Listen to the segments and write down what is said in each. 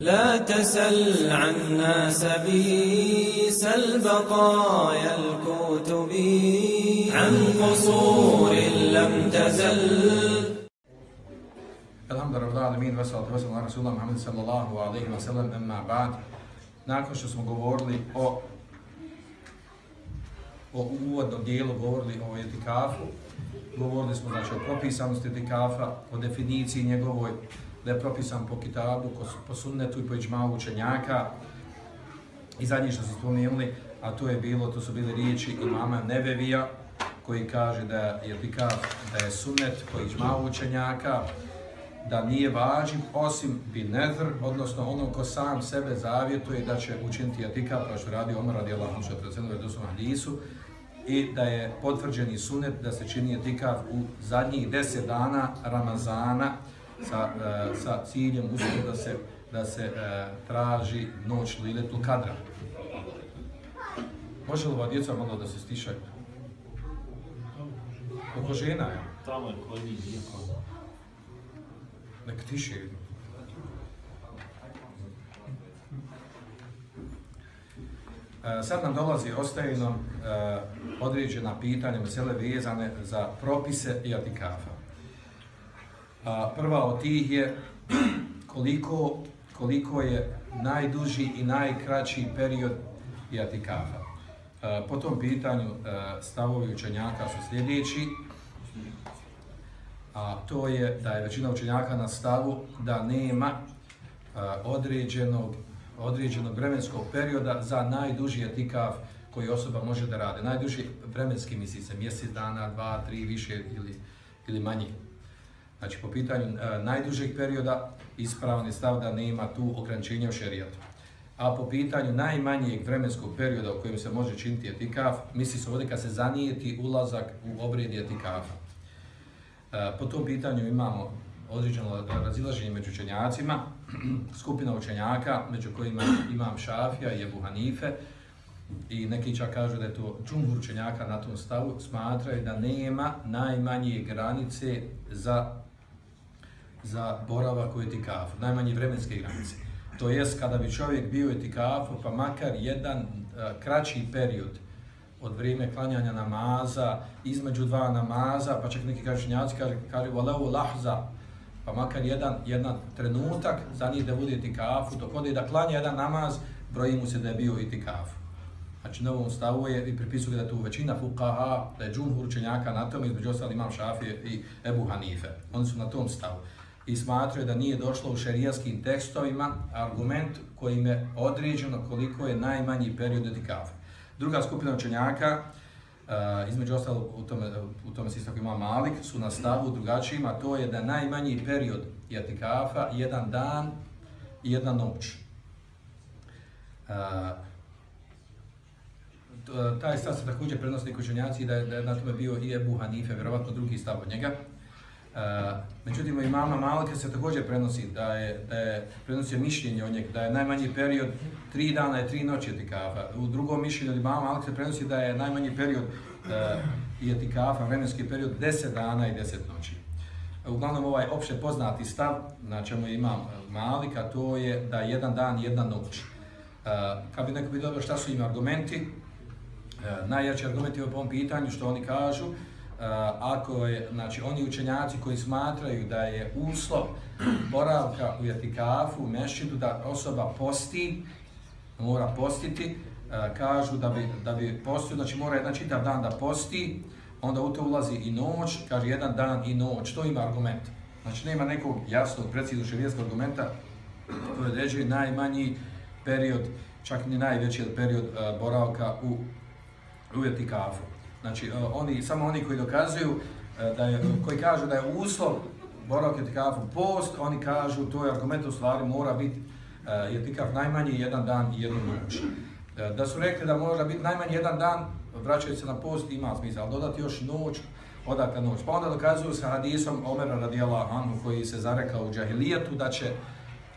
لا تسل عنا سبيس البقايا الكتب عن قصور لم تزل Alhamdulillah, alamin, veselatu veselatu na Rasulullah Muhammed sallallahu alaihi wa sallam, emma ba'd. Nakon što smo govorili o o uvodnom dijelu, govorili o etikafu, govorili smo znači, o propisanosti etikafa, o definiciji njegovoj, da je propisan po kitabu, po sunnetu i po iđmavu učenjaka. I zadnje što su spomenuli, a to je bilo, to su bile riječi imama Nevevija, koji kaže da je etikaf, da je sunnet po iđmavu učenjaka, da nije važiv osim binedr, odnosno ono ko sam sebe zavjetuje da će učiniti etika, kao što radi Omar radi Allahom što je predsjedno u Hadisu, i da je potvrđeni sunet da se čini etikaf u zadnjih deset dana Ramazana sa, uh, sa ciljem uspio da se, da se uh, traži noć Liletul Kadra. Može li ova djeca malo da se stišaju? Oko žena je? Tamo je kod njih iako. Nek tiše. Sad nam dolazi, ostaje nam e, određena pitanja, mesele vezane za propise i atikafa. A, prva od tih je koliko, koliko je najduži i najkraći period jatikafa. A, po tom pitanju e, stavovi učenjaka su sljedeći a to je da je većina učenjaka na stavu da nema a, određenog, određenog vremenskog perioda za najduži etikaf koji osoba može da rade. Najduži vremenski misli se mjesec dana, dva, tri, više ili, ili manje. Znači, po pitanju e, najdužeg perioda ispravan je stav da nema tu ograničenja u šerijatu. A po pitanju najmanjeg vremenskog perioda u kojem se može činiti etikaf, misli se ovdje kad se zanijeti ulazak u obred etikafa. E, po tom pitanju imamo određeno razilaženje među učenjacima, skupina učenjaka, među kojima imam Šafija i Ebu Hanife, i neki čak kažu da je to džumhur učenjaka na tom stavu, smatraju da nema najmanje granice za, za boravak u etikafu, najmanje vremenske granice. To jest kada bi čovjek bio u etikafu, pa makar jedan a, kraći period, od vrijeme klanjanja namaza, između dva namaza, pa čak neki kažnjaci kaže, kaže voleu lahza, pa makar jedan, jedan trenutak za njih da bude etikafu, dok ode da klanja jedan namaz, broji mu se da je bio etikafu. Znači na ovom stavu je i pripisuju da je tu većina fukaha, da je džumhur učenjaka na tom, između ostali imam Šafije i Ebu Hanife. Oni su na tom stavu. I smatraju da nije došlo u šerijaskim tekstovima argument kojim je određeno koliko je najmanji period itikafa. Druga skupina učenjaka, uh, između ostalo u tome, u tome se istako ima Malik, su na stavu drugačijima, to je da najmanji period etikafa jedan dan i jedna noć. Uh, taj stav se također prenosi učenjaci da je, da je na tome bio i Ebu Hanife, vjerovatno drugi stav od njega. Eh, međutim, imama Malika se također prenosi da je, da je prenosio mišljenje o njeg, da je najmanji period tri dana i tri noći etikafa. U drugom mišljenju od imama Malika se prenosi da je najmanji period uh, etikafa, vremenski period, deset dana i deset noći. Eh, uglavnom, ovaj opšte poznati stav, na čemu imam Malika, to je da jedan dan jedna noć. Uh, kad bi neko bi dobro šta su im argumenti, uh, najjači argumenti u ovom pitanju, što oni kažu, Eh, ako je, znači, oni učenjaci koji smatraju da je uslov boravka u etikafu, u mešidu, da osoba posti, mora postiti, uh, kažu da bi, da bi postio, znači mora jedan čitav dan da posti, onda u to ulazi i noć, kaže jedan dan i noć, to ima argument. Znači nema nekog jasnog, preciznog širijeskog argumenta koji određuje najmanji period, čak ni najveći period uh, boravka u, u etikafu. Znači, e, oni, samo oni koji dokazuju, e, da je, koji kažu da je uslov boravka etikafu post, oni kažu, to je argument u stvari, mora biti je etikaf najmanji jedan dan i jednu noć. E, da su rekli da mora biti najmanje jedan dan, vraćaju se na post, ima smisla, ali dodati još noć, odakle noć. Pa onda dokazuju sa hadisom Omera radijala Anhu koji se zarekao u džahilijetu da će,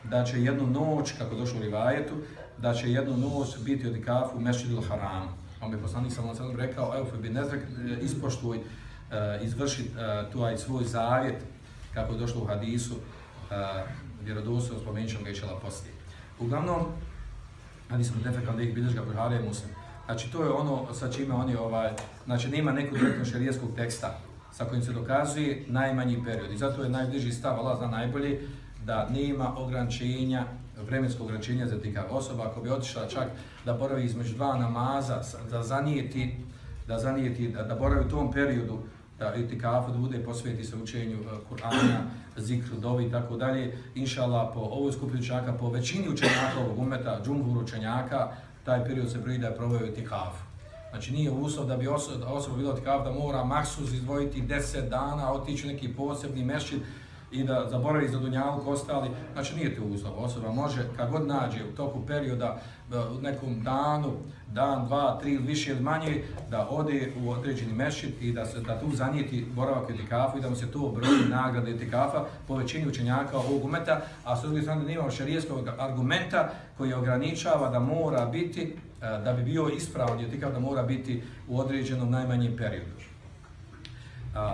da će jednu noć, kako došlo u rivajetu, da će jednu noć biti od ikafu u Mešidul Haramu. Pa On bi poslanik sam sam rekao, evo bi nezrek, e, ispoštuj, e, izvrši e, tuaj svoj zavjet, kako je došlo u hadisu, vjerodostojno spomenut ćemo ga i čela poslije. Uglavnom, hadis mu tefek ali bilješ ga Buhari je muslim. Znači to je ono sa čime oni ovaj, znači nema nekog direktnog šerijeskog teksta sa kojim se dokazuje najmanji period. I zato je najbliži stav, Allah zna najbolji, da nema ograničenja, vremenskog ograničenja za tika osoba. Ako bi otišla čak da boravi između dva namaza, da zanijeti, da zanijeti, da, da boravi u tom periodu, da itikafu da bude posveti se učenju e, Kur'ana, zikru, dovi i tako dalje. Inša po ovoj skupini učenjaka, po većini učenjaka ovog umeta, džumhur učenjaka, taj period se broji da je probaju itikafu. Znači nije uslov da bi osoba, osoba bila itikafu da mora maksus izdvojiti 10 dana, otići u neki posebni mešćin i da zaboravi za dunjalku ostali, znači nije to uslov. Osoba može, kad god nađe u toku perioda, u nekom danu, dan, dva, tri ili više ili manje, da ode u određeni mešit i da se da tu zanijeti boravak etikafu i da mu se to broji nagrade etikafa po većini učenjaka ovog umeta, a s druge strane nema šarijeskog argumenta koji ograničava da mora biti, eh, da bi bio ispravan etikaf, da mora biti u određenom najmanjem periodu.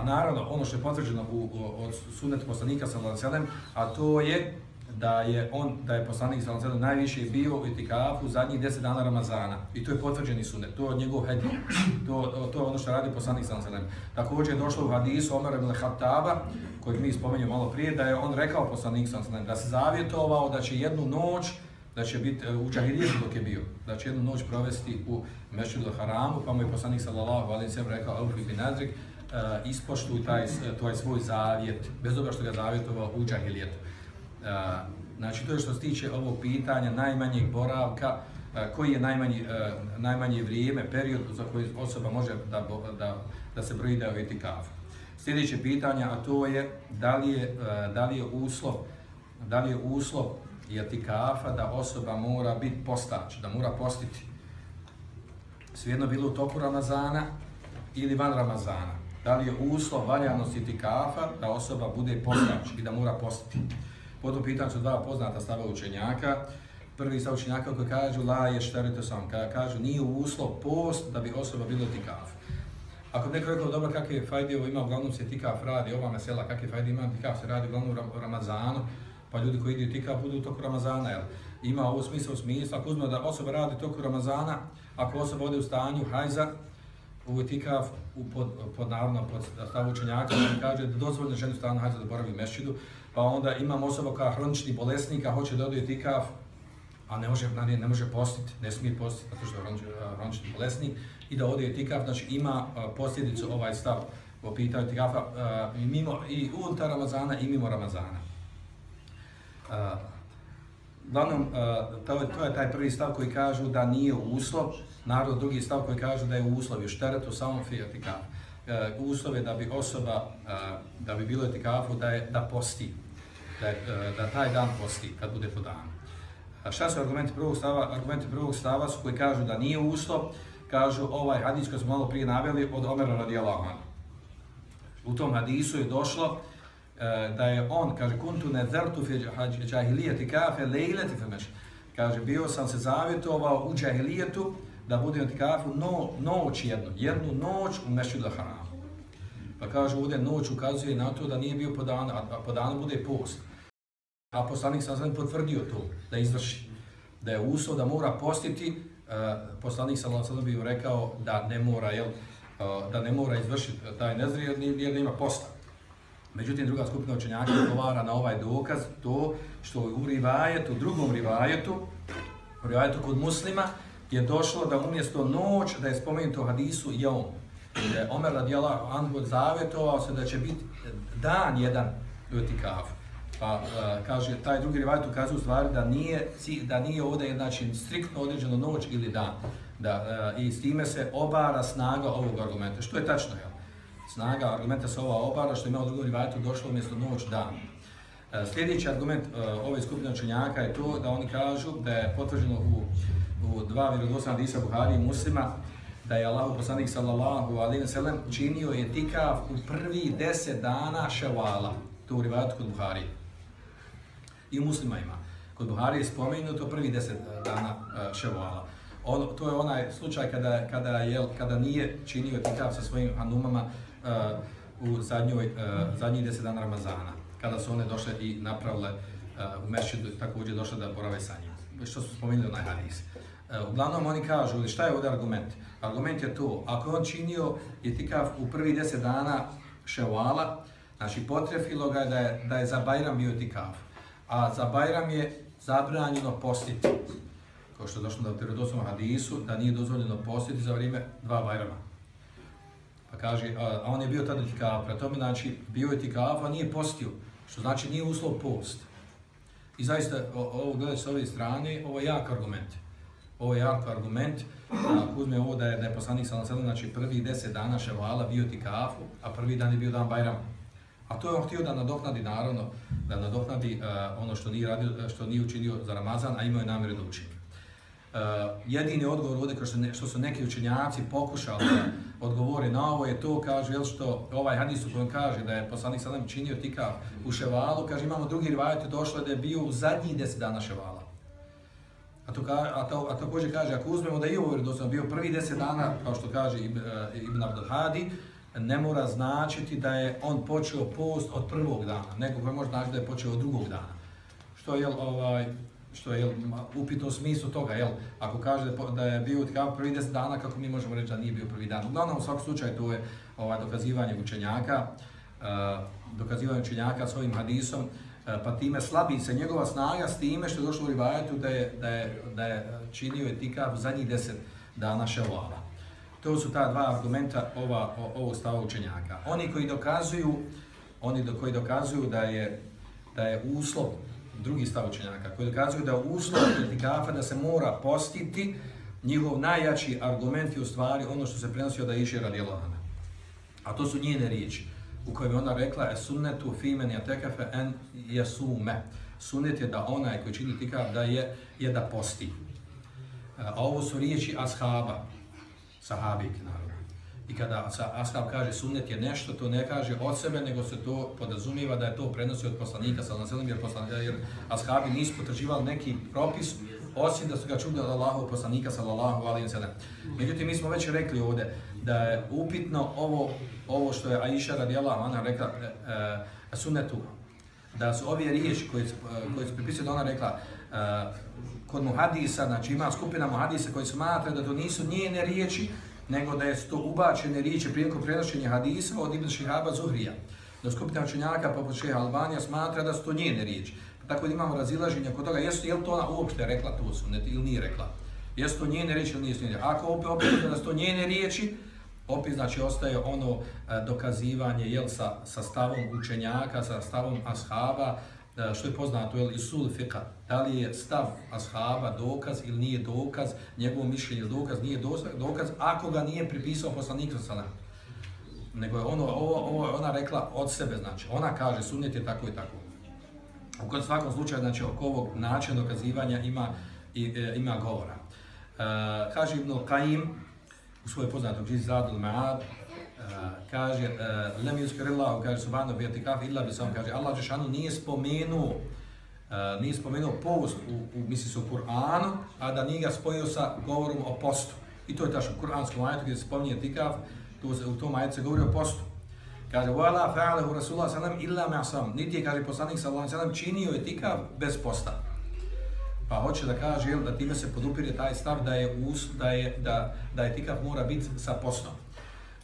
Naravno, ono što je potvrđeno u, u, od sunet poslanika sallallahu alejhi a to je da je on da je poslanik sallallahu alejhi najviše bio u itikafu zadnjih 10 dana Ramazana. I to je potvrđeni sunet. to je njegov hadis. To, to je ono što radi poslanik sallallahu alejhi. Također je došlo u hadisu Omer ibn Khattaba, koji mi spomenuo malo prije, da je on rekao poslanik sallallahu alejhi da se zavjetovao da će jednu noć da će biti e, u Čahirijetu dok je bio, da će jednu noć provesti u Mešćidu Haramu, pa mu je poslanik sallallahu alejhi ve sellem rekao Alfi bin Nadrik, uh, ispoštuju taj, taj svoj zavjet, bez obzira što ga zavjetovao u džahilijetu. Uh, eh, znači, to je što se tiče ovog pitanja najmanjeg boravka, uh, koji je najmanji, uh, najmanje vrijeme, period za koji osoba može da, da, da se broji da je etikafu. Sljedeće pitanje, a to je da li je, uh, da li je uslov, da li je uslov etikafa da osoba mora biti postač, da mora postiti. Svejedno bilo u toku Ramazana ili van Ramazana da li je uslov valjanosti tikafa da osoba bude postač i da mora postiti. Po tom pitanju su dva poznata stava učenjaka. Prvi stav učenjaka koji kažu la je šterite sam, kada kažu nije uslov post da bi osoba bila tikaf. Ako neko rekao dobro kakve fajde ovo ima, uglavnom se tikaf radi, ova mesela kakve fajde ima, tikaf se radi uglavnom u Ramazanu, pa ljudi koji idu tikaf budu u toku Ramazana, jel? Ima ovo smisla u smislu, ako uzme da osoba radi toku Ramazana, ako osoba ode u stanju hajza, u itikaf u pod, pod navodno pod stavu učenjaka koji kaže da dozvoljno ženu stanu hađa da boravi u mešćidu, pa onda imam osoba koja hronični bolesnik, a hoće da ode itikaf, a ne može, ne, ne može postiti, ne smije postiti, zato što je hronični bolesnik, i da ode itikaf, znači ima posljedicu ovaj stav po pitanju itikafa i, mimo, i unutar Ramazana i mimo Ramazana. Uglavnom, e, to, je, to je taj prvi stav koji kažu da nije uslov, narod drugi stav koji kažu da je uslov još teretu samo fi etikaf. E, uslov je da bi osoba, e, da bi bilo etikafu, da, je, da posti, da, je, da taj dan posti kad bude po danu. A šta su argumenti prvog stava? Argumenti prvog stava su koji kažu da nije uslov, kažu ovaj hadis koji smo malo prije naveli od Omera radijallahu anhu. U tom hadisu je došlo Eh, da je on, kaže, kuntu ne zertu fi džahilijeti kafe lejleti fe Kaže, bio sam se zavjetovao u džahilijetu, da bude na tikafu no, noć jednu, jednu noć u Mešćidu Haramu. Pa kaže ovdje noć ukazuje na to da nije bio po danu, a po danu bude post. A poslanik sam sam potvrdio to, da izvrši. Da je uslov da mora postiti, uh, poslanik sam sam bi rekao da ne mora, jel, uh, da ne mora izvršiti taj nezri jer, jer nema posta. Međutim, druga skupina učenjaka odgovara na ovaj dokaz, to što u rivajetu, drugom rivajetu, u rivajetu kod muslima, je došlo da umjesto noć, da je spomenuto hadisu jaum. da je Omer radijala Anhu zavjetovao se da će biti dan jedan u etikafu. Pa uh, kaže, taj drugi rivajet ukazuje u stvari da nije, da nije ovdje znači, striktno određeno noć ili dan. Da, uh, I s time se obara snaga ovog argumenta. Što je tačno, jel? Snaga argumenta se ova obara, što ima u drugom rivajetu došlo umjesto noć, dan. E, sljedeći argument e, ove skupine učenjaka je to da oni kažu da je potvrđeno u u dva vjerodostojna hadisa Buhari i Muslima da je Allah poslanik sallallahu alejhi ve sellem činio je tikav u prvi 10 dana Ševala. To u rivajetu kod Buhari. I u Muslima ima. Kod Buhari je spomenuto prvi 10 e, dana Ševala. On, to je onaj slučaj kada, kada, je, kada nije činio tikav sa svojim hanumama Eh, u zadnjoj, uh, zadnjih 10 dana Ramazana. Kada su one došle i napravile uh, u Mešidu također došle da borave sa njim. što su spomenuli onaj hadis. E, uglavnom oni kažu, šta je ovdje argument? Argument je to, ako on činio itikaf u prvi deset dana ševala, znači potrefilo ga da je, da je za Bajram bio itikaf, a za Bajram je zabranjeno postiti, kao što je došlo da u terodosnom hadisu, da nije dozvoljeno postiti za vrijeme dva Bajrama. Pa kaže, a on je bio tada itikaf, pre tome znači bio itikaf, a nije postio, što znači nije uslov post. I zaista, ovo gledaj s ove strane, ovo je jak argument. Ovo je jak argument, ako uzme ovo da je, da je poslanik sa sallam, znači prvi deset dana ševala bio tikafu, a prvi dan je bio dan Bajrama. A to je on htio da nadoknadi, naravno, da nadoknadi uh, ono što nije, radio, što nije učinio za Ramazan, a imao je namjeru da učini. Uh, jedini odgovor ovdje, što, ne, što su neki učenjaci pokušali da odgovore na ovo, je to, kaže, jel što ovaj hadis u kojem kaže da je poslanik sallam činio tika u ševalu, kaže, imamo drugi rivajet, došlo da je bio u zadnjih deset dana ševala. A to, a to, a također kaže, ako uzmemo da je ovo vjerodostojno bio prvi deset dana, kao što kaže Ibn, eh, Abdul Ibn Hadi, ne mora značiti da je on počeo post od prvog dana, nego koji može značiti da je počeo od drugog dana. Što je, ovaj, što je upitno smislu toga, jel? Ako kaže da je bio kao prvi deset dana, kako mi možemo reći da nije bio prvi dan. Uglavnom, u svakom slučaju, to je ovaj, dokazivanje učenjaka, uh, dokazivanje učenjaka svojim hadisom, uh, pa time slabi se njegova snaga s time što je došlo u rivajetu da je, da je, da je činio etikaf zadnjih deset dana ševala. To su ta dva argumenta ova, o, ovog stava učenjaka. Oni koji dokazuju, oni do, koji dokazuju da je, da je uslov, drugi stav učenjaka, koji dokazuju da uslov etikafa da se mora postiti, njihov najjači argument je u stvari ono što se prenosi od Aisha radijalana. A to su njene riječi u kojoj je ona rekla je sunnetu fimen ja tekafe en jesume. Sunnet je da onaj koji čini tikav da je, je da posti. A ovo su riječi ashaba, sahabike naravno. I kada ashab kaže sunnet je nešto, to ne kaže od sebe, nego se to podrazumijeva da je to prenosi od poslanika, sallam, jer, poslan, jer ashabi nisu potraživali neki propis, osim da su ga čuli od Allahov poslanika, sallallahu alaihi wa sallam. Međutim, mi smo već rekli ovdje da je upitno ovo ovo što je Aisha radijallahu anha rekla e, e, sunnetu da su ove riječi koje e, koje su pripisuje da ona rekla e, kod muhadisa znači ima skupina muhadisa koji smatra da to nisu njene riječi nego da je to ubačene riječi prilikom prenošenja hadisa od Ibn Šihaba Zuhrija. Da skupina učenjaka poput Šeha Albanija smatra da su to njene riječi. Pa tako da imamo razilaženje kod toga, jesu, je li to ona uopšte rekla to sunnet ili nije rekla. Jesu to njene riječi ili nije njene Ako opet, opet da su to njene riječi, opet znači ostaje ono e, dokazivanje jel sa sa stavom učenjaka sa stavom ashaba što je poznato jel isul fiqa, da li je stav ashaba dokaz ili nije dokaz njegovo mišljenje dokaz nije dokaz ako ga nije pripisao poslanik sallallahu nego je ono ovo, ovo ona rekla od sebe znači. Ona kaže sunnet je tako i tako. U kod svakom slučaju znači oko ovog načina dokazivanja ima i, e, ima govora. E, kaže Ibn Qaim u svojoj poznatom knjizi Zadul Ma'ad, Eh, kaže eh, lem yuskar kaže subhanahu bi itikaf illa bi sam kaže Allah džeshanu nije spomenuo uh, nije spomenuo post u, u misli su Kur'anu a da nije ga spojio sa govorom o postu. I to je tačno kur'anskom ajetu gdje se spominje itikaf to se, u tom ajetu se govori o postu. Kaže wala fa'alahu rasulullah sallam illa ma'sam niti je kaže poslanik sallallahu alejhi ve sellem činio itikaf bez posta. Pa hoće da kaže jel, da time se podupire taj stav da je us, da je da da je tikav mora biti sa postom.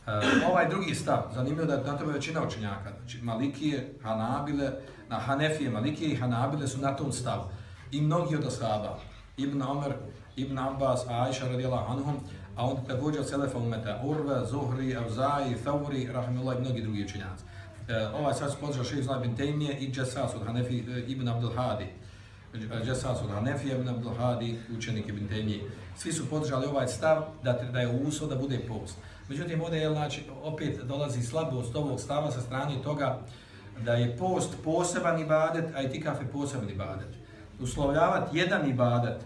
Uh, ovaj drugi stav, zanimljivo da je na tome većina učenjaka, znači Malikije, Hanabile, na Hanefije, Malikije i Hanabile su na tom stavu. I mnogi od ashaba, Ibn Omer, Ibn Abbas, Aisha radijallahu anhum, a on također od Selefa umeta, Urve, Zuhri, Avzai, Thauri, Rahimullah i mnogi drugi učenjaci. Uh, ovaj sad se podržao Šeif Zlaj bin Tejmije i Džesas od Hanefi, uh, Ibn Abdul Hadi. Džesas od Hanefi, ibn Abdul Hadi, učenik ibn Tejmije. Svi su podržali ovaj stav da, da je uso da bude post. Međutim, ovdje je, znači, opet dolazi slabost ovog stava sa strane toga da je post poseban ibadet, a ti je poseban ibadet. Uslovljavati jedan ibadet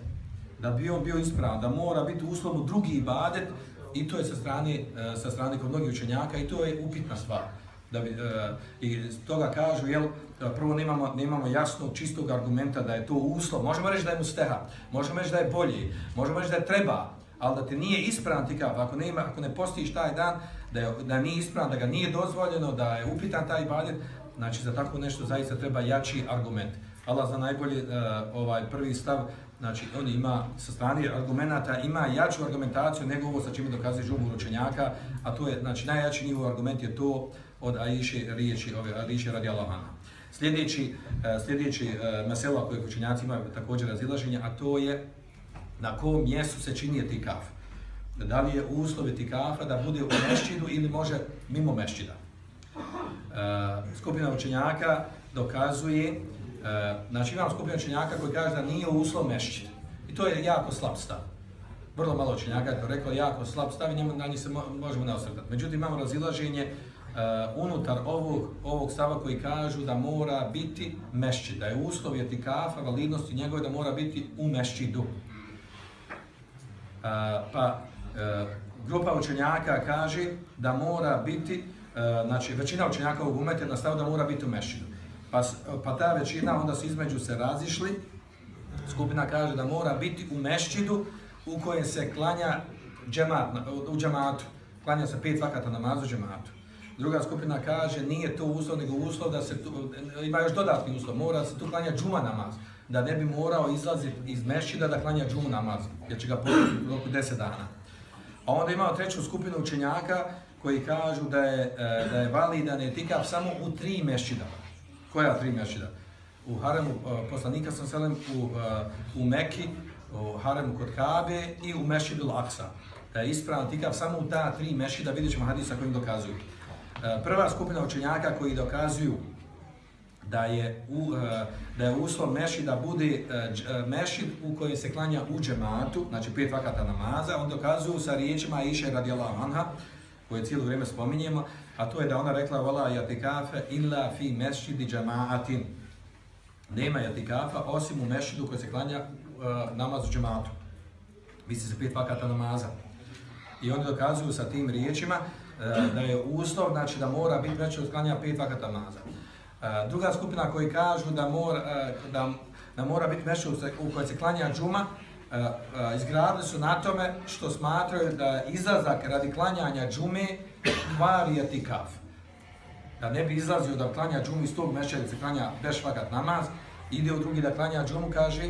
da bi on bio ispravan, da mora biti uslovno drugi ibadet, i to je sa strane, e, sa strane kod mnogih učenjaka i to je upitna stvar da bi, e, i toga kažu, jel, prvo nemamo, nemamo jasnog, čistog argumenta da je to uslov. Možemo reći da je musteha, možemo reći da je bolji, možemo reći da je treba, ali da ti nije ispravan ti kao, ako, nema, ako ne postiš taj dan, da, je, da nije ispravan, da ga nije dozvoljeno, da je upitan taj ibadet, znači za tako nešto zaista treba jači argument. Allah za najbolji uh, eh, ovaj prvi stav znači on ima sa strane argumenata ima jaču argumentaciju nego ovo sa čime dokazuje žumu učenjaka, a to je znači najjači nivo argument je to od Aiše riječi ove Aiše radi Allahana. Sljedeći uh, sljedeći uh, mesela koje učenjaci imaju također razilaženje, a to je na kom mjestu se čini etikaf. Da li je uslov etikafa da bude u mešćidu ili može mimo mešćida. E, skupina učenjaka dokazuje E, znači imam skupinu učenjaka koji kaže da nije uslov mešćid. I to je jako slab stav. Vrlo malo učenjaka je to rekao, jako slab stav i njemu, na njih se možemo ne osvrtati. Međutim, imamo razilaženje uh, unutar ovog, ovog stava koji kažu da mora biti mešćid, da je uslov etikafa, validnosti njegove da mora biti u mešćidu. Pa e, grupa učenjaka kaže da mora biti, e, znači većina učenjaka ovog umeta je na da mora biti u mešinu. Pa, pa ta većina onda su između se razišli. Skupina kaže da mora biti u mešćidu u kojem se klanja džemat, u džematu. Klanja se pet vakata namazu u džematu. Druga skupina kaže nije to uslov, nego uslov da se tu, ima još dodatni uslov, mora se tu klanja džuma namaz. Da ne bi morao izlaziti iz mešida da klanja džumu namaz, jer će ga podati u roku deset dana. A onda imamo treću skupinu učenjaka koji kažu da je, e, da je validan etikaf samo u tri mešida. koja tri mešida? U haremu e, poslanika sam selem u, e, u Meki, u haremu kod Kabe i u mešidu Laksa. Da je ispravan tikav samo u ta tri mešida, vidjet ćemo hadisa kojim dokazuju. Prva skupina učenjaka koji dokazuju da je, u, uh, da je uslov mešida bude e, e, mešid u kojoj se klanja u džematu, znači pet vakata namaza, on dokazuju sa riječima Iše radijallahu anha, koje cijelo vrijeme spominjemo, a to je da ona rekla vola jatikafe illa fi mesjidi džamaatin. Nema jatikafa osim u mešidu koji se klanja uh, namaz u džematu. Misli se pet vakata namaza. I oni dokazuju sa tim riječima uh, da je uslov, znači da mora biti veće od klanja pet vakata namaza. E, druga skupina koji kažu da mora, uh, da, da mora biti mešćid u kojoj se klanja džuma, uh, uh, izgradili su na tome što smatraju da izlazak radi klanjanja džume kvari etikaf. Da ne bi izlazio da klanja džumu iz tog meša da se klanja bešvagat namaz, ide u drugi da klanja džumu, kaže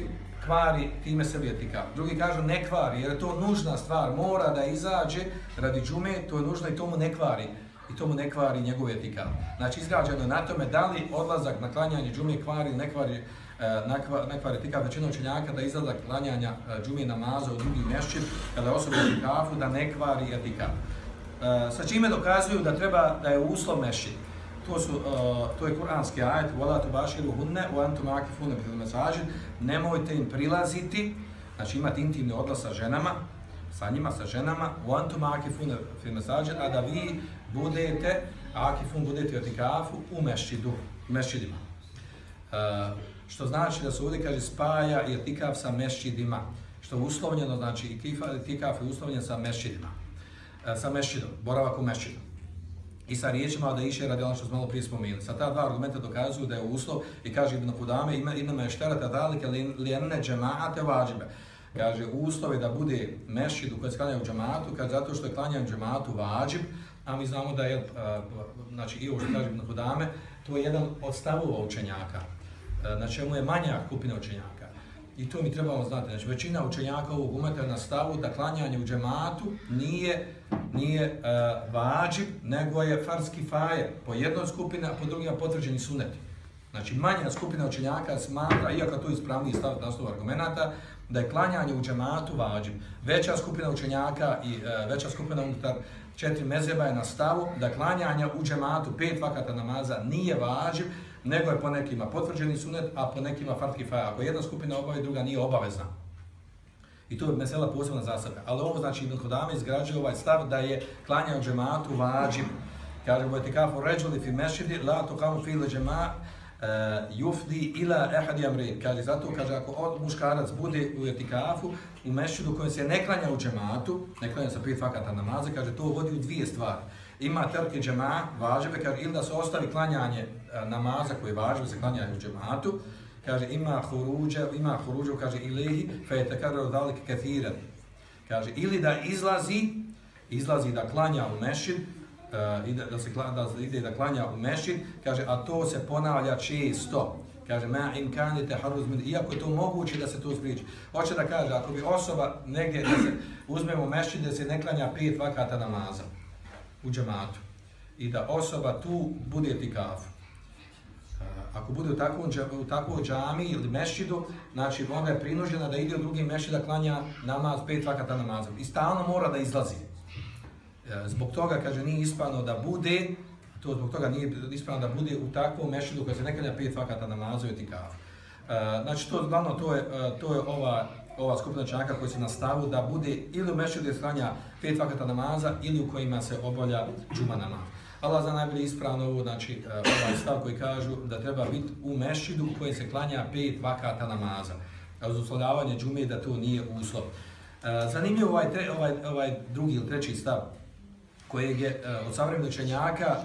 kvari, time se bi etikaf. Drugi kažu ne kvari, jer je to nužna stvar, mora da izađe radi džume, to je nužno i to mu ne kvari. I to mu ne kvari njegov etikal. Znači izgrađeno je na tome da li odlazak na klanjanje džume kvari ili ne kvari ne kvari e, etikal Većina učenjaka da izlazak klanjanja e, džume namaza u drugi mešćin, kada je osoba etikafu, da ne kvari etikal. E, sa čime dokazuju da treba da je uslov mešćin To su uh, to je kuranski ajet wala tubashiru hunna wa antum akifun bil masajid. Nemojte im prilaziti, znači imati intimni odnos sa ženama, sa njima sa ženama wa antum akifun fil masajid, a da vi budete akifun budete u etikafu u mešhidu, mešhidima. E, što znači da se ovdje kaže spaja i etikaf sa mešhidima, što je uslovljeno, znači etikaf je uslovljen sa mešhidima. E, sa mešćidom, boravak u mešćidu. I sa riječima da iše radi ono što smo malo prije spomenuli. Sa ta dva argumenta dokazuju da je uslov i kaže Ibn Kudame ima ima me šterata dalike li ene džemaate vađibe. Kaže uslov je da bude mešćid u kojoj se klanja u džematu, kaže zato što je klanja u džematu vađib, a mi znamo da je, a, znači i ovo što kaže Ibn to je jedan od stavova učenjaka, e, znači, a, na čemu je manja kupina učenjaka. I to mi trebamo znati. Znači, većina učenjaka ovog umeta je na stavu da klanjanje u džematu nije, nije a, vađib, nego je farski faje. Po jednoj skupini, a po drugima potvrđeni suneti. Znači, manja skupina učenjaka smatra, iako to ispravni stav na osnovu argumenta, da je klanjanje u džematu vađib. Veća skupina učenjaka i e, veća skupina unutar četiri mezeba je na stavu da klanjanje u džematu pet vakata namaza nije važiv, nego je po nekima potvrđeni sunet, a po nekima fartki faja. Ako jedna skupina obavi, druga nije obavezna. I to je mesela posebna za sebe. Ali ovo znači Ibn Hodame izgrađuje ovaj stav da je klanjanje u džematu važiv. Kaže, bojte kafu ređuli fi mešidi, la to kamu fi le E, jufdi ila ehadi amrin. Kaže, zato kaže, ako od muškarac bude u etikafu, u mešćidu kojem se ne klanja u džematu, ne klanja sa pet fakata namaze, kaže, to vodi u dvije stvari ima terke džema, važebe, kaže, ili da se ostavi klanjanje e, namaza koji važebe se klanjanje u džematu, kaže, ima huruđe, ima huruđe, kaže, ilihi, fe je tekar rodalik kathiran. Kaže, ili da izlazi, izlazi da klanja u mešid, uh, ide, da se da ide da klanja u mešin, kaže, a to se ponavlja često. Kaže, ma im kanite haruz min, iako je to moguće da se to spriječi. Hoće da kaže, ako bi osoba negdje, da se uzmemo u da se ne klanja pet vakata namaza u džematu i da osoba tu bude tikafu. Eh, ako bude u takvom, u takvom džami ili mešidu, znači onda je prinužena da ide u drugi mešid da klanja namaz, pet vakata namaza. I stalno mora da izlazi. E, zbog toga, kaže, nije ispano da bude, to zbog toga nije ispravno da bude u takvom mešidu koji se ne pet vakata namaza i tikav. Uh, e, znači, to, glavno, to je, uh, to je ova, ova skupina čaka koji se nastavu da bude ili u mešidu je pet vakata namaza ili u kojima se obolja džuma namaz. Allah za najbolje ispravno ovo, znači, ovaj stav koji kažu da treba biti u mešidu u kojem se klanja pet vakata namaza. A uz uslovljavanje džume da to nije uslov. Zanimljivo ovaj, tre, ovaj, ovaj drugi ili treći stav kojeg je uh, od savremenog učenjaka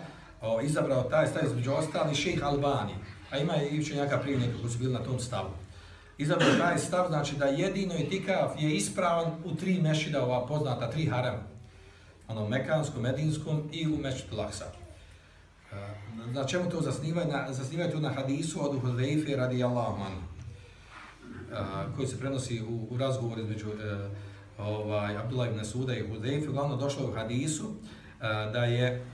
o, izabrao taj stav između ostali šejh Albani, a ima i učenjaka prije nekog koji su bili na tom stavu. Izabrao taj stav, znači da jedino etikaf je ispravan u tri mešida, ova poznata, tri harama. Ono, mekanskom, medinskom i u mešitu Laksa. E, na čemu to zasnivaju? Na, zasnivaju to na hadisu od Hudejfe radi Allahu anu, e, koji se prenosi u, u razgovor između uh, ovaj, Abdullah ibn Suda i Hudejfi, Uglavnom došlo u hadisu uh, da je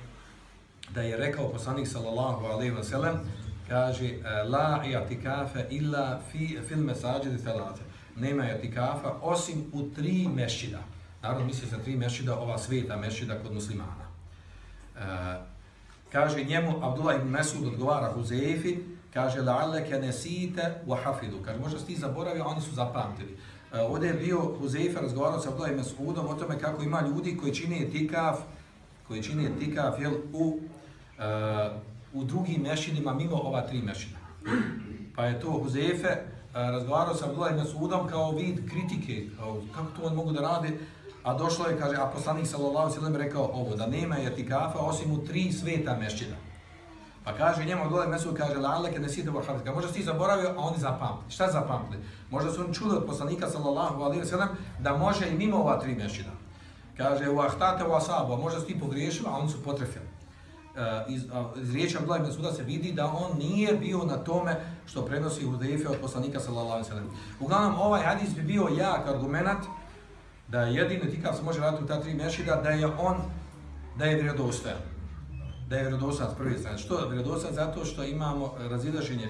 da je rekao poslanik sallallahu alejhi ve sellem kaže eh, la i'tikafa illa fi fil masajid thalatha nema i'tikafa osim u tri mešhida naravno misli se tri mešhida ova sveta mešhida kod muslimana. E, kaže njemu Abdullah ibn Mesud odgovara Huzeifi kaže la'allaka nasita wa hafidu kaže možda ti zaboravio oni su zapamtili. E, ovdje je bio Huzeifa razgovarao sa Abdullah ibn Mesudom o tome kako ima ljudi koji čine etikaf koji čini etikaf jel, u e, u drugim mešinima mimo ova tri mešina. Pa je to Huzefe e, razgovarao sa Abdullah ibn Sudom kao vid kritike, kao, kako to oni mogu da rade, a došlo je, kaže, a poslanik sallallahu sallam rekao ovo, da nema etikafa osim u tri sveta mešćina. Pa kaže njemu dole ibn kaže kaže, la'ale kada nesite wa hadis, možda si zaboravio, a oni zapamtili. Šta zapamtili? Možda su oni čuli od poslanika sallallahu alaihi wasallam da može i mimo ova tri mešina. Kaže, u ahtate u asabu, možda si ti pogriješio, a oni su potrefili. Uh, iz, iz riječi Abdullah ibn Suda se vidi da on nije bio na tome što prenosi Hudejfe od poslanika sallallahu alaihi sallam. Uglavnom ovaj hadis bi bio jak argument da je jedini tikav se može raditi u ta tri mešida da je on da je vjerodostojan. Da je vjerodostojan s prve strane. Što je vjerodostojan? Zato što imamo eh, razilaženje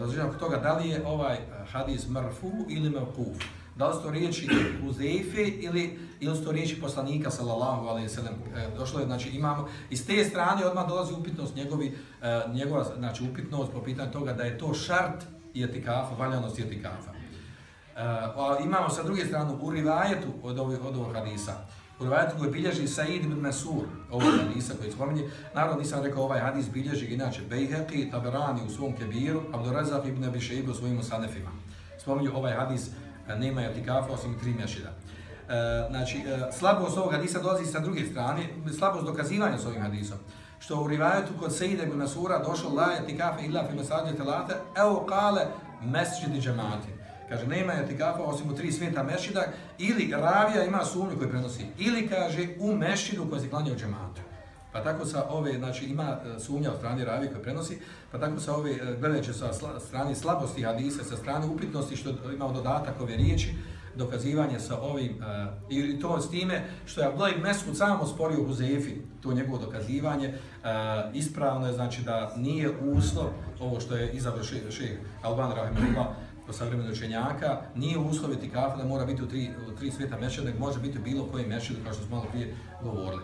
razilaženje toga da li je ovaj eh, hadis marfu ili mevkuf da li su to riječi Uzeife ili, ili su to riječi poslanika, sallallahu alaihi sallam. E, došlo je, znači imamo, iz te strane odmah dolazi upitnost njegovi, e, njegova, znači upitnost po pitanju toga da je to šart jetikafa, valjanost jetikafa. etikafa. E, a imamo sa druge strane u rivajetu od, ovih, od ovog hadisa, u rivajetu koji bilježi Said ibn Masur, ovog hadisa koji spominje, naravno nisam rekao ovaj hadis bilježi inače Bejheqi, Taberani u svom kebiru, Abdurazak ibn Abi Shaibu u svojim usanefima. Spominju ovaj hadis e, nema etikafa osim tri mešida. E, znači, e, slabost ovog hadisa dolazi sa druge strane, slabost dokazivanja s ovim hadisom. Što u rivajetu kod Said ibn Masura došlo la etikafa illa fi mesadnje telate, evo kale mesđidi džemati. Kaže, nema etikafa osim u tri sveta mešida, ili ravija ima sumnju koji prenosi, ili kaže u mešidu koji se klanja u džematu. Pa tako sa ove, znači ima e, sumnja od strane ravi koje prenosi, pa tako sa ove, e, gledajući sa strane slabosti hadisa, sa strane upitnosti što ima dodatak ove riječi, dokazivanje sa ovim, uh, i to s time što je Abdullah ibn Mesud samo sporio Huzefi, to njegovo dokazivanje, uh, ispravno je znači da nije uslov, ovo što je izabrao šeh še, Alban Rahimullah, po savremenu učenjaka, nije uslov etikafa da mora biti u tri, u tri sveta mešća, nego može biti u bilo kojem mešću, kao što smo malo prije govorili.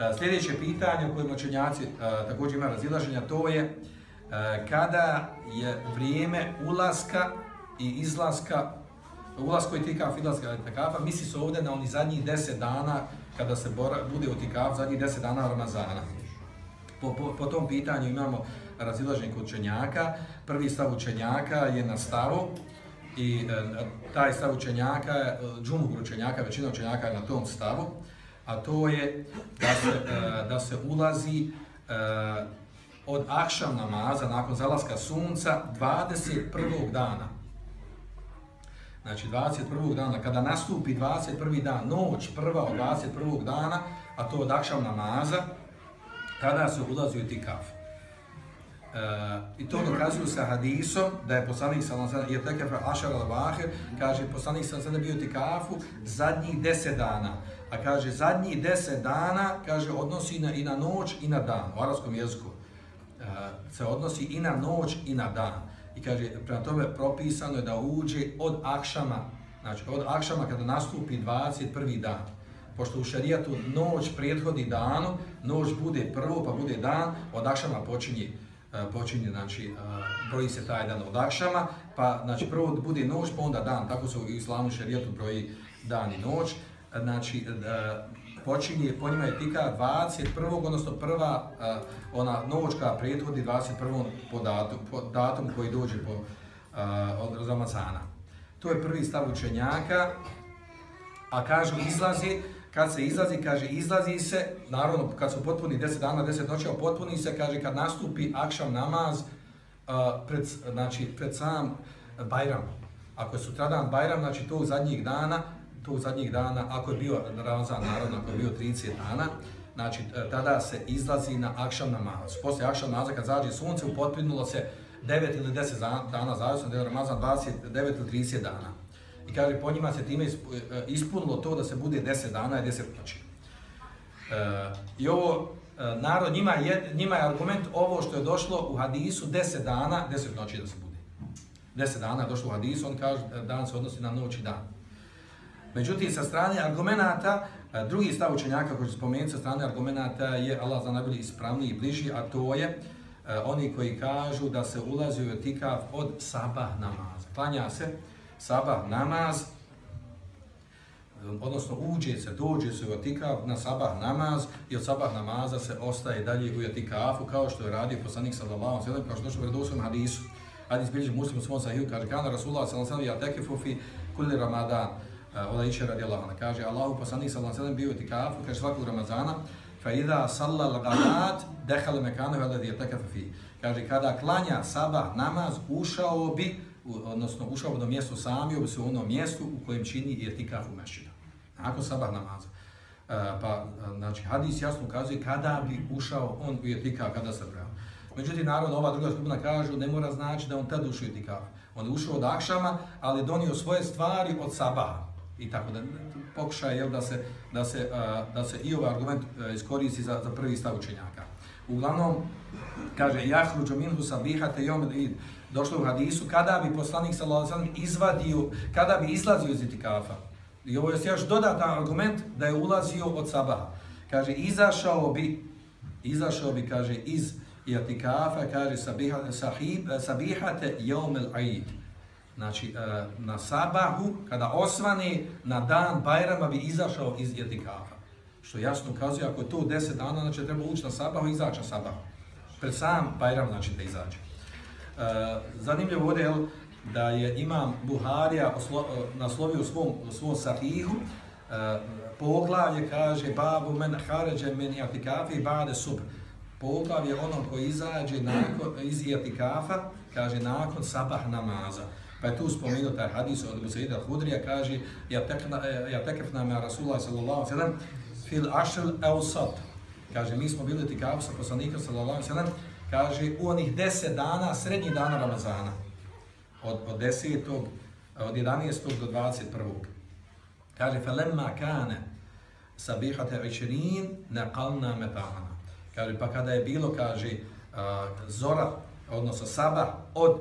E, sljedeće pitanje u kojem učenjaci e, također ima razilaženja, to je e, kada je vrijeme ulaska i izlaska, ulasko i tikaf, izlaska i tikafa, misli se ovdje na oni zadnjih deset dana kada se bora, bude u tikaf, zadnjih deset dana Ramazana. Po, po, po tom pitanju imamo razilaženje kod učenjaka. Prvi stav učenjaka je na stavu i e, taj stav učenjaka, e, džumog učenjaka, većina učenjaka je na tom stavu a to je da se, e, da se ulazi e, od akšam namaza nakon zalaska sunca 21. dana. Znači 21. dana, kada nastupi 21. dan, noć prva od 21. dana, a to od akšam namaza, tada se ulazi u Uh, I to dokazuju sa hadisom da je poslanik sallallahu alejhi ve sellem je ašar al-bahir, kaže poslanik sallallahu alejhi ve sellem bio tikafu zadnjih 10 dana. A kaže zadnjih 10 dana kaže odnosi na i na noć i na dan u arapskom jeziku. Uh, se odnosi i na noć i na dan. I kaže prema tome propisano je da uđe od akšama, znači od akšama kada nastupi 21. dan. Pošto u šarijatu noć prethodi danu, noć bude prvo pa bude dan, od akšama počinje E, počinje, znači, e, broji se taj dan od akšama, pa znači, prvo bude noć, pa onda dan, tako se u islamu šarijetu broji dan i noć, e, znači, počinje, po njima je tika 21. odnosno prva ona noć koja prethodi 21. po datum, po datum koji dođe po, od Ramazana. To je prvi stav učenjaka, a kažu izlazi, kad se izlazi, kaže, izlazi se, naravno, kad su potpuni 10 dana, 10 noći, potpuni se, kaže, kad nastupi akšam namaz, uh, pred, znači, pred sam Bajram. Ako je sutradan Bajram, znači, tog zadnjih dana, tog zadnjih dana, ako je bio Ramazan, naravno, ako je bio 30 dana, znači, e, tada se izlazi na akšam namaz. Poslije akšam namaza, kad zađe sunce, upotpunilo se 9 ili 10 dana, zavisno da je Ramazan 29 ili 30 dana. I kaže, po njima se time e, e, ispunilo to da se bude 10 dana i 10 noći. E, I ovo, e, narod, njima je, njima je argument ovo što je došlo u hadisu 10 dana, 10 noći da se bude. 10 dana je došlo u hadisu, on kaže dan se odnosi na noć i dan. Međutim, sa strane argumenta, drugi stav učenjaka koji će spomenuti sa strane argumenta je Allah za najbolji ispravniji i bliži, a to je oni koji kažu da se ulazi u etikav od sabah namaza. Klanja se, sabah namaz, odnosno uđe se, dođe se u etikav na sabah namaz i od sabah namaza se ostaje dalje u etikafu kao što je radio poslanik sallallahu alejhi ve sellem kao što je došlo u redosnom hadisu. Hadis bilježi muslim u svom sahihu, kaže kana Rasulullah sallallahu alejhi ve sellem yatekifu fi kulli ramadan. Ola iše radi Allah, kaže Allahu poslanik sallallahu alejhi ve sellem bio u etikafu kaže svakog ramazana fa idha salla al-ghadat dakhala makanahu alladhi yatakafu fi. Kaže kada klanja sabah namaz ušao bi odnosno ušao na mjesto samio se u ono mjestu u kojem čini i etikaf u mešćinu. Nakon sabah namaza. E, pa, e, znači, hadis jasno ukazuje kada bi ušao on u etikaf, kada se vrao. Međutim, naravno, ova druga skupina kažu, ne mora znači da on tad ušao u etikaf. On je ušao od akšama, ali donio svoje stvari od sabaha. I tako da pokušaj je da se, da se, e, da se i ovaj argument e, iskoristi za, za prvi stav učenjaka. Uglavnom, kaže, jahruđu minhu sabihate jomil id, došlo u hadisu, kada bi poslanik sallallahu alejhi izvadio, kada bi izlazio iz itikafa. I ovo je još dodatan argument da je ulazio od sabaha. Kaže, izašao bi, izašao bi, kaže, iz itikafa, kaže, sabiha, sahib, sabihate jomel aid. Znači, e, na sabahu, kada osvani, na dan Bajrama bi izašao iz itikafa. Što jasno ukazuje, ako je to 10 dana, znači treba ući na sabahu izaći na sabahu. Pred sam Bajram, znači da izađe. Eh, zanimljivo ovdje je da je imam Buharija oslo, eh, naslovio u svom, u svom sahihu uh, poglavlje kaže babu men haređe men jatikafi bade sub poglavlje onom koji izađe nakon, iz jatikafa kaže nakon sabah namaza pa je tu spomenuo taj hadis od Busaida Hudrija kaže ja tekefna me Rasulullah sallallahu sallam fil ašel eusat. kaže mi smo bili tikavu sa poslanikom sallallahu sallam kaže u onih 10 dana, srednji dana Ramazana, od, od 10. od 11. do 21. Kaže, felemma kane sabihate večerin neqalna metana. Kaže, pa kada je bilo, kaže, uh, zora, odnosno saba, od uh,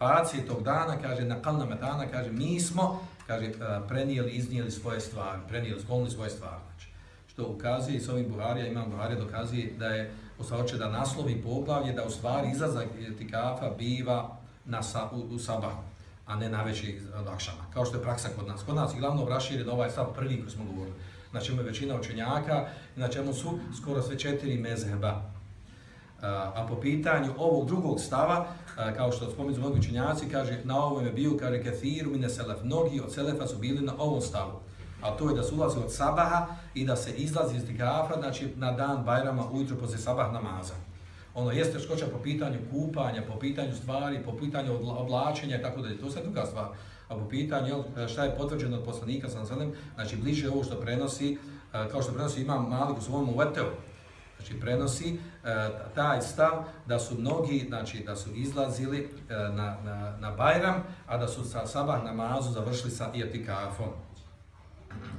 20. dana, kaže, neqalna metana, kaže, mi smo, kaže, uh, prenijeli, iznijeli svoje stvari, prenijeli, sklonili svoje stvari. Znači, što ukazuje, s ovim Buharija, imam Buharija, dokazuje da je hoće da naslovi poglavlje da u stvari izlazak etikafa biva na sa, u, u sabah, a ne na veći lakšama, kao što je praksa kod nas. Kod nas je glavno raširen ovaj stav prvi koji smo govorili, na čemu je većina učenjaka i na čemu su skoro sve četiri mezheba. A po pitanju ovog drugog stava, kao što spominju mnogi učenjaci, kaže, na ovom je bio, kaže, kathiru mine selef, mnogi od selefa su bili na ovom stavu a to je da se ulazi od sabaha i da se izlazi iz dikafa, znači na dan Bajrama ujutro posle sabah namaza. Ono jeste škoća po pitanju kupanja, po pitanju stvari, po pitanju oblačenja i tako dalje. To je druga stvar. A po pitanju šta je potvrđeno od poslanika sa nasadem, znači bliže ovo što prenosi, e, kao što prenosi imam Malik u svom uveteu, znači prenosi e, taj stav da su mnogi, znači da su izlazili e, na, na, na Bajram, a da su sa sabah namazu završili sa itikafom.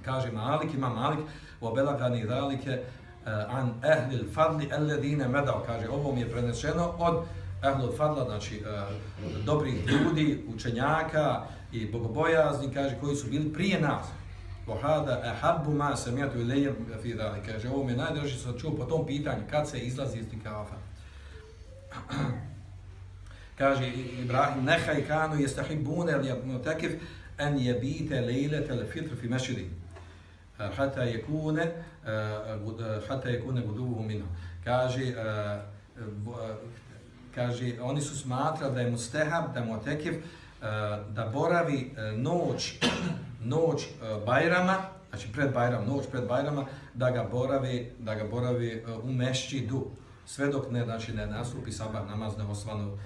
Kaže Malik, ima Malik, u obelagani dalike e, eh, an ehlil fadli alladine medao, kaže ovo mi je prenešeno od ehlul fadla, znači uh, dobrih ljudi, učenjaka i bogobojazni, kaže koji su bili prije nas. Wahada ehabbu ma sami'tu ilayya fi dhalika. Kaže ovo mi najdraži što čuo po tom pitanju kad se izlazi iz nikafa. kaže Ibrahim nehaj kanu no li an yabita laylat al-fitr fi masjidi hatta yakuna hatta yakuna guduhu minhu. Kaže kaže oni su smatrali da je mustehab da mutakif da boravi noć noć Bajrama, znači pred Bajram, noć pred Bajrama, da ga boravi, da ga boravi u mešćidu, sve dok ne, znači, ne nastupi sabah namaz na osvanu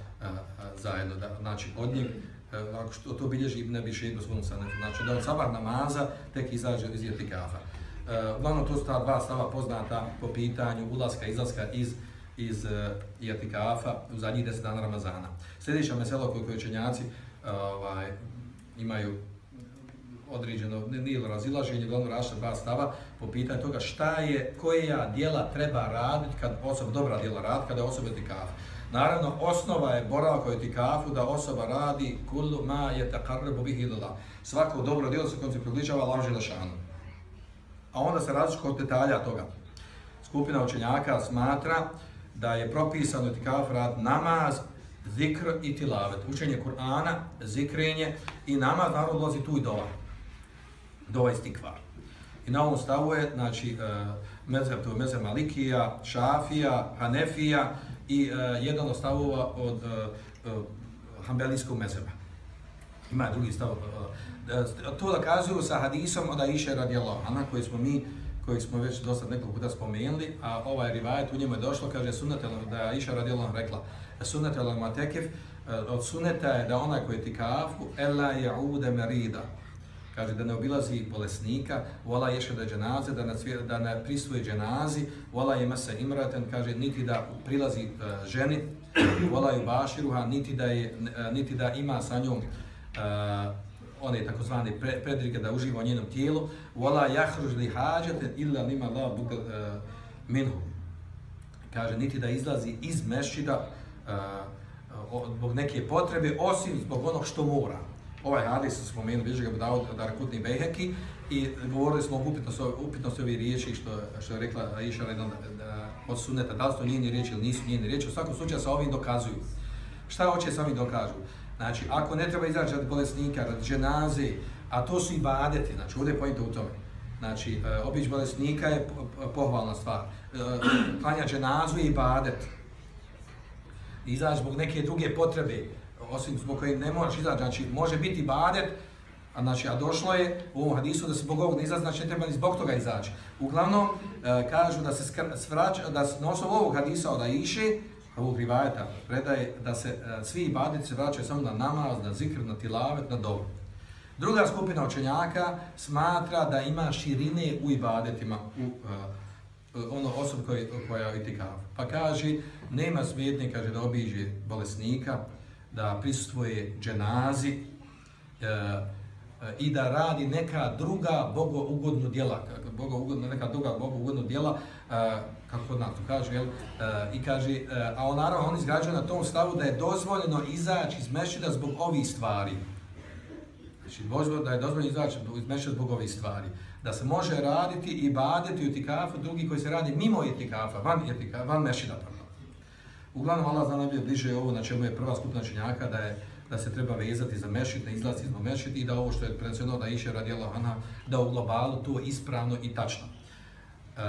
zajedno. Da, znači, od njeg, E, ako što to bilježi ne biše Ibn Svonu Sanef, znači da od sabah namaza tek izađe iz etikafa. E, uglavnom, to su ta dva stava poznata po pitanju ulaska i izlaska iz iz etikafa u zadnjih deset dana Ramazana. Sljedeća mesela koju učenjaci e, ovaj, imaju određeno, nije razilaženje, uglavnom rašta dva stava po pitanju toga šta je, koja dijela treba raditi kad osoba dobra dijela radi, kada je osoba etikafu. Naravno, osnova je boravka u etikafu da osoba radi kullu ma je takarrebu bihi ilallah. Svako dobro djelo se kojom se približava Allah Želešanu. A onda se različi kod detalja toga. Skupina učenjaka smatra da je propisano etikaf rad namaz, zikr i tilavet. Učenje Kur'ana, zikrenje i namaz, naravno, dolazi tu i dova dova istikvar. I na ovom stavu je, znači, eh, mezheb, to je mezheb Malikija, Šafija, Hanefija i uh, jedan od stavova od uh, uh, Hanbelijskog mezheba. Ima drugi stav. Uh, to da kazuju sa hadisom od Aisha radijallahu anha koji smo mi koji smo već dosta nekoliko puta spomenuli, a ovaj rivajet u njemu je došlo, kaže sunnetel, da je Aisha radijallahu rekla, sunnetel al od sunneta je da onaj koji je tikafu, ela ja'ude merida, kaže da ne obilazi bolesnika, vola ješe da dženaze, da, da ne prisvoje dženazi, vola je se imraten, kaže niti da prilazi uh, ženi, vola je baširuha, niti da, je, uh, niti da ima sa njom uh, one takozvane pre, predrige da uživa u njenom tijelu, vola jahruž li hađaten illa nima la buga uh, minhu. Kaže, niti da izlazi iz mešćida uh, zbog neke potrebe, osim zbog onog što mora ovaj hadis smo spomenuli, bliže ga dao Darakutni Bejheki i govorili smo o upitnosti, upitnosti ove riječi što, što je rekla Aisha Redan da, od suneta, da li to njeni riječi ili nisu njeni riječi, u svakom slučaju sa ovim dokazuju. Šta hoće sa ovim dokažu? Znači, ako ne treba izaći od bolesnika, od dženaze, a to su i badeti, znači ovdje je pojenta u tome. Znači, e, obić bolesnika je pohvalna stvar. E, klanja dženazu i badet. Izaći zbog neke druge potrebe, osim zbog koje ne možeš izaći, znači može biti badet, a znači a došlo je u ovom hadisu da se zbog ovog ne izaći, znači ne treba ni zbog toga izaći. Uglavnom e, kažu da se svraća, da se na osnovu ovog hadisa od Aiše, ovog rivajeta predaje da se e, svi ibadeti se vraćaju samo na namaz, na zikr, na tilavet, na dobu. Druga skupina učenjaka smatra da ima širine u ibadetima, u e, e ono osob koji, koja je itikav. Pa kaže, nema smetnje, kaže, da obiđe bolesnika, da prisustvoje dženazi e, e, i da radi neka druga bogougodna djela, bogougodna neka druga bogougodna djela, e, kako nam to kaže, jel? E, i kaže, e, a on naravno on izgrađuje na tom stavu da je dozvoljeno izaći iz mešida zbog ovih stvari. Znači, dozvoljeno da je dozvoljeno izaći iz mešida zbog ovih stvari. Da se može raditi i baditi u tikafu drugi koji se radi mimo etikafa, van, etikafa, van mešćida. Uglavnom, Allah zna najbolje bliže ovo na čemu je prva skupina činjaka da je da se treba vezati za mešit, da izlazi izmo mešit i da ovo što je predsjedno da iše radi Allah, da u globalu to ispravno i tačno. Uh,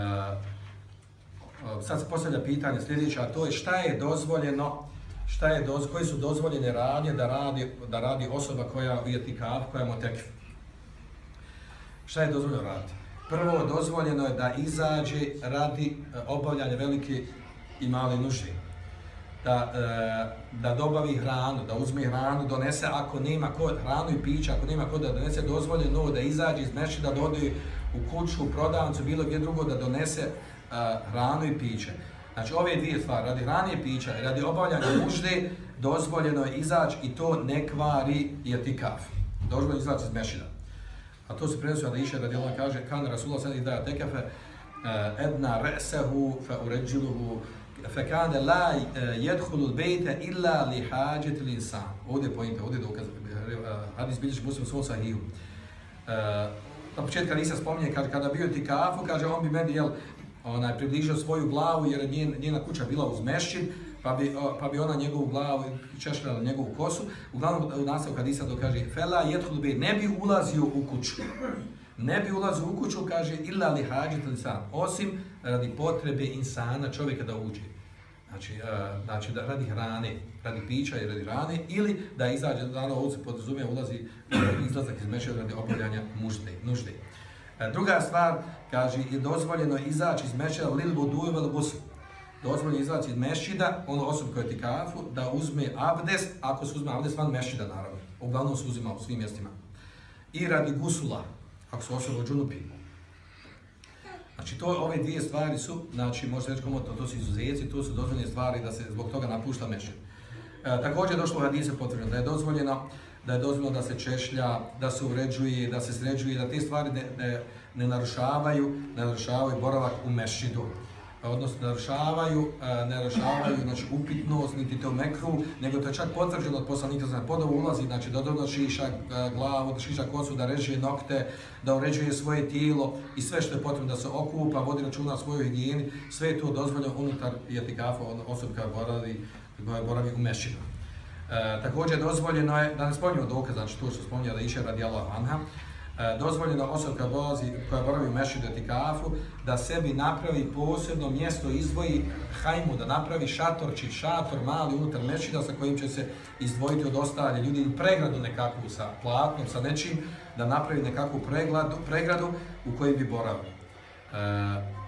sad se postavlja pitanje sljedeće, a to je šta je dozvoljeno, šta je doz, koji su dozvoljene radnje da radi, da radi osoba koja je tikav, koja je motekif. Šta je dozvoljeno raditi? Prvo, dozvoljeno je da izađe radi e, obavljanja velike i male nužde da, e, da dobavi hranu, da uzme hranu, donese ako nema ko hranu i pića, ako nema ko da donese dozvoljeno da izađe iz meši, da dode u kuću, u prodavnicu, bilo gdje drugo da donese e, hranu i piće. Znači ove dvije stvari, radi hrane i pića i radi obavljanja nužde, dozvoljeno je izaći i to ne kvari jetikaf. Dozvoljeno je izaći iz mešina. A to se prenosi da iše radi Allah kaže kan Rasulullah sallallahu alejhi ve sellem e, edna resehu fe uređiluhu, fekane la eh, jedhulu al-bayta illa li hađet li insan. Ovdje je pojenta, ovdje je dokaz eh, hadis bilježi muslim svoj sahihu. Eh, na početka nisam spominje, kaže, kada bio ti kafu, kaže, on bi meni, jel, onaj, približio svoju glavu, jer je njena kuća bila uz mešćin, pa bi, pa bi ona njegovu glavu češljala njegovu kosu. Uglavnom u nastavu hadisa Isa kaže fela yadkhulu ne bi ulazio u kuću. Ne bi ulazio u kuću, kaže illa li hađet li insan, osim radi potrebe insana, čovjeka da uđe. Znači, uh, znači da radi hrane, radi pića i radi hrane, ili da izađe, dana ono ovdje podrazumije, ulazi e, izlazak iz meša radi obavljanja mužde, nužde. Uh, druga stvar, kaže, je dozvoljeno izaći iz meša lil budu vel gusl dozvoljeno izaći iz mešćida, ono osoba koja ti kafu, da uzme abdest, ako se uzme abdest van mešćida, naravno. Uglavnom se uzima u svim mjestima. I radi gusula, ako se osoba u džunupi. Znači, to, ove dvije stvari su, znači, možete reći komotno, to su izuzeci, to su dozvoljene stvari da se zbog toga napušta mešćid. E, također je došlo u hadise potvrđeno da je dozvoljeno da je dozvoljeno da se češlja, da se uređuje, da se sređuje, da te stvari ne, ne, ne narušavaju, ne narušavaju boravak u mešćidu E, odnosno narušavaju, ne narušavaju e, znači upitnost niti to mekru, nego to je čak potvrđeno od poslanika znači podovo ulazi, znači da dobro šiša e, glavu, da šiša kosu, da reže nokte, da uređuje svoje tijelo i sve što je potrebno da se okupa, vodi računa o svojoj higijeni, sve je to dozvoljeno unutar jetikafa ono, osoba koja boravi, koja boravi u mešćinu. E, također dozvoljeno je, da ne spominjamo dokaz, znači to što spominja da iše radi Allah Anha, E, dozvoljeno osoba koja, dolazi, koja boravi u mešidu etikafu, da sebi napravi posebno mjesto, izdvoji hajmu, da napravi šatorčić, šator mali unutar mešida sa kojim će se izdvojiti od ostalih ljudi, pregradu nekakvu sa platnom, sa nečim, da napravi nekakvu pregradu, pregradu u kojoj bi boravio. E,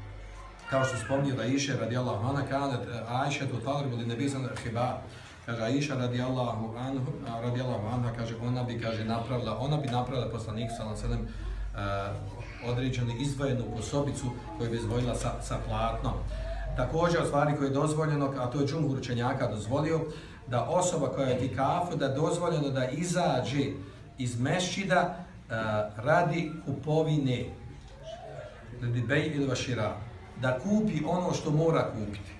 kao što spomnio da iše radi Allah, ona kanet, e, Aisha tu talribu li nebisan hiba, kaže Aisha radijallahu anhu radijallahu anha kaže ona bi kaže napravila ona bi napravila poslanik sallallahu alejhi ve e, određenu izdvojenu osobicu koju bi izdvojila sa sa platnom. Također stvari koje je dozvoljeno a to je džumhur učenjaka dozvolio da osoba koja je tikafu da dozvoljeno da izađe iz mešćida uh, radi kupovine radi bej ili vašira da kupi ono što mora kupiti.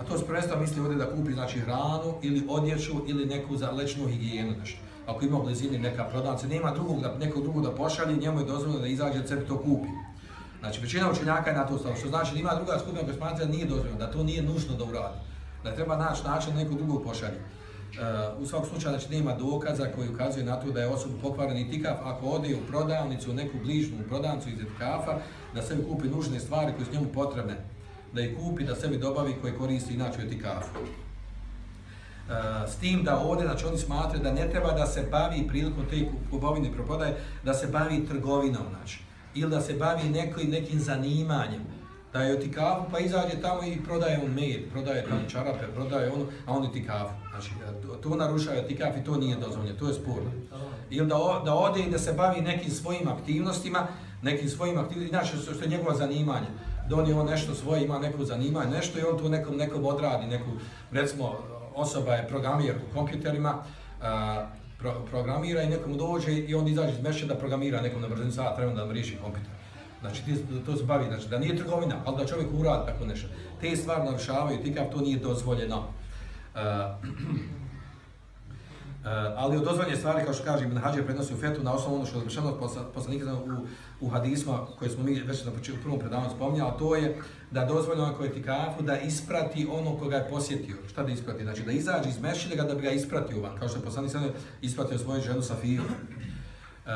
A to se prvenstveno misli ovdje da kupi znači hranu ili odjeću ili neku za lečnu higijenu nešto. Ako ima u blizini neka prodavnica, nema drugog da nekog drugog da pošalje, njemu je dozvoljeno da izađe da sebi to kupi. Znači većina učenjaka je na to stalo, što znači da ima druga skupina koja smatra da nije dozvoljeno, da to nije nužno da uradi. Da treba naći način da nekog drugog pošalje. Uh, u svakom slučaju znači nema dokaza koji ukazuje na to da je osoba pokvaren itikaf ako ode u prodavnicu, u neku bližnu prodavnicu iz etikafa, da sebi kupi nužne stvari koje su njemu potrebne da ih kupi, da sebi dobavi koje koristi inače u etikafu. Uh, e, s tim da ovdje, znači oni smatraju da ne treba da se bavi prilikom te kupovine propodaje, da se bavi trgovinom, znači, ili da se bavi nekim, nekim zanimanjem, da je etikafu pa izađe tamo i prodaje on med, prodaje tamo čarape, prodaje ono, a on etikafu. Znači, e, to narušava ti i to nije dozvoljeno, to je sporno. Ili da, da ode i da se bavi nekim svojim aktivnostima, nekim svojim aktivnostima, znači što je njegova zanimanja donio on nešto svoje, ima neko zanimanje, nešto i on tu nekom, nekom odradi, neku, recimo, osoba je programir u kompjuterima, a, pro, programira i nekom dođe i on izađe iz meša da programira nekom na brzinu sata, treba da nam riješi kompjuter. Znači, ti, to se bavi, znači, da nije trgovina, ali da čovjek uradi tako nešto. Te stvari narušavaju, ti kao to nije dozvoljeno. A, Uh, Eh, ali od dozvoljene stvari, kao što kaže Ibn Hađer, prenosi u fetu na osnovu ono što je završeno poslanika u, u hadisma koje smo mi već na početku prvom predavanju spominjali, to je da dozvoljeno onako etikafu da isprati ono koga je posjetio. Šta da isprati? Znači da izađe iz mešćina da bi ga ispratio van, kao što je poslanik sada ispratio svoju ženu Safiju. Uh,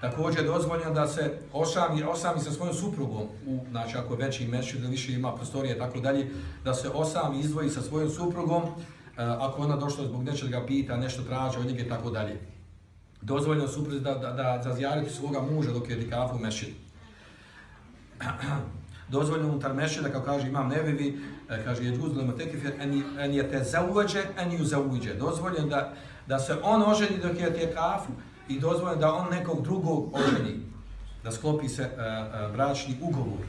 također je dozvoljeno da se osami, osami sa svojom suprugom, u, znači ako je veći mešćin, da više ima prostorije i tako dalje, da se osami izdvoji sa svojom suprugom, Eh, ako ona došla zbog nečega pita, nešto traže od njega i tako dalje. Dozvoljeno supruzi da, da, da zazjariti svoga muža dok je dikafu mešin. Dozvoljeno unutar mešina, kao kaže imam nevivi, eh, kaže je džuz lema tekifir, en je te zauđe, en ju zauđe. Dozvoljeno da, da se on oženi dok je dikafu i dozvoljeno da on nekog drugog oženi, da sklopi se uh, uh, bračni ugovor.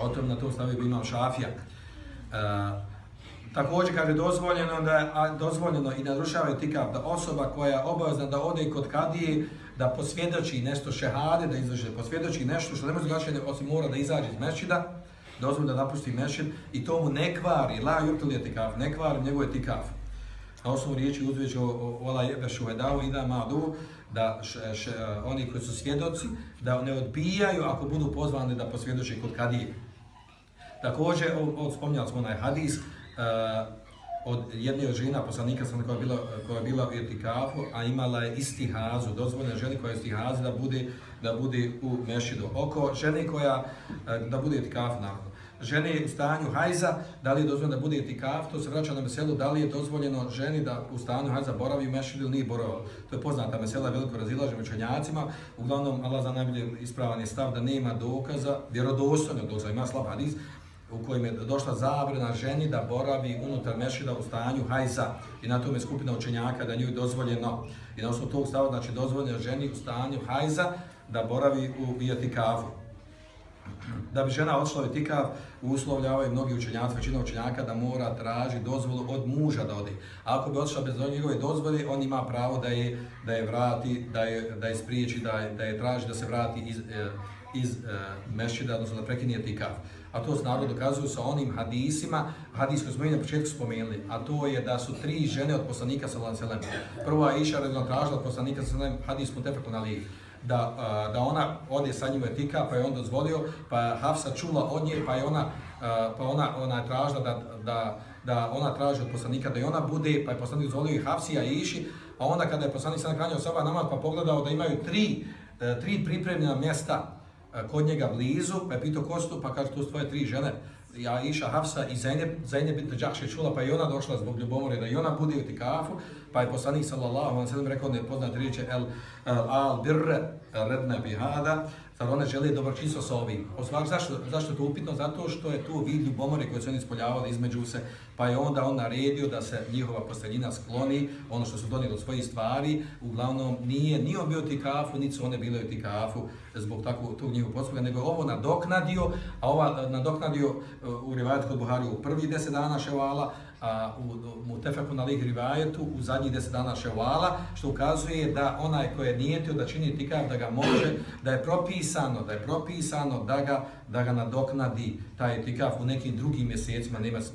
O tom na to stavio bi imam šafija. Uh, također kaže dozvoljeno da je dozvoljeno i narušava etikaf da osoba koja je obavezna da ode kod kadije da posvjedoči nešto šehade, da izađe posvjedoči nešto što ne može znači osim mora da izađe iz mešida, dozvoljeno da napusti mešid i to mu ne kvari, la jutil etikaf, ne kvari njegov etikaf. Na osnovu riječi uzveću ola jebe šuvedao i da madu, da š, š, oni koji su svjedoci, da ne odbijaju ako budu pozvani da posvjedoči kod kadije. Također, od, spomnjali smo onaj hadis, Eh, od jedne od žena poslanika sam koja je bila koja je bila u etikafu, a imala je istihazu, dozvoljena ženi koja je istihazu da bude da bude u mešidu. Oko žene koja eh, da bude etikaf naravno. Žene u stanju hajza, da li je dozvoljeno da bude etikaf, to se vraća na meselu, da li je dozvoljeno ženi da u stanju hajza boravi u mešidu ili nije boravila. To je poznata mesela, veliko razilaže učenjacima. Uglavnom, Allah za najbolje ispravan je stav da nema dokaza, vjerodostojno dokaza, ima slab hadis, u kojem je došla zabrana ženi da boravi unutar mešida u stanju hajza i na tome skupina učenjaka da njoj dozvoljeno i na osnovu tog stava znači dozvoljeno ženi u stanju hajza da boravi u iatikafu. Da bi žena odšla u itikav, uslovljavaju mnogi učenjaci, većina učenjaka da mora traži dozvolu od muža da ode. A ako bi odšla bez njegove dozvole, on ima pravo da je da je vrati, da je da je spriječi, da je, da je traži da se vrati iz e, iz e, mešćida, odnosno da prekine itikav. A to se narod dokazuju sa onim hadisima, hadis koji smo i na početku spomenuli, a to je da su tri žene od poslanika sallallahu alejhi ve sellem. Prva je Iša redno tražila od poslanika sallallahu alejhi ve sellem hadis mu tefeku na lijek da, a, da ona ode sa njim etika, pa je on dozvolio, pa je Hafsa čula od nje, pa je ona, a, pa ona, ona je tražila da, da, da ona traži od poslanika da i ona bude, pa je poslanik dozvolio i Hafsi, a i Iši, a onda kada je poslanik sada kranjao soba namaz, pa pogledao da imaju tri, e, tri pripremljena mjesta kod njega blizu, pa je pitao kostu, pa kaže, to su tvoje tri žene, ja Iša Hafsa i Zainab, Zainab bint Džahše čula, pa i ona došla zbog ljubomore da i ona bude u tikafu, pa je poslanik sallallahu alejhi ve sellem rekao je poznat riječ el al birr redna bihada, Zar one žele dobročinstvo sa ovim? Osvak, zašto, zašto je to upitno? Zato što je tu vid ljubomore koje su oni ispoljavali između se, pa je onda on naredio da se njihova posteljina skloni, ono što su donijeli od svojih stvari, uglavnom nije ni on bio tikafu, niti su one bile u kafu zbog takvog tog njihovog posluga, nego ovo nadoknadio, a ova eh, nadoknadio eh, u rivajat kod Buhari u prvi deset dana ševala, a, u, u Tefeku na Lih Rivajetu u zadnjih deset dana ševala, što ukazuje da onaj ko je nijetio da čini tikav, da ga može, da je propisano, da je propisano da ga, da ga nadoknadi taj tikav u nekim drugim mjesecima, nema smisla.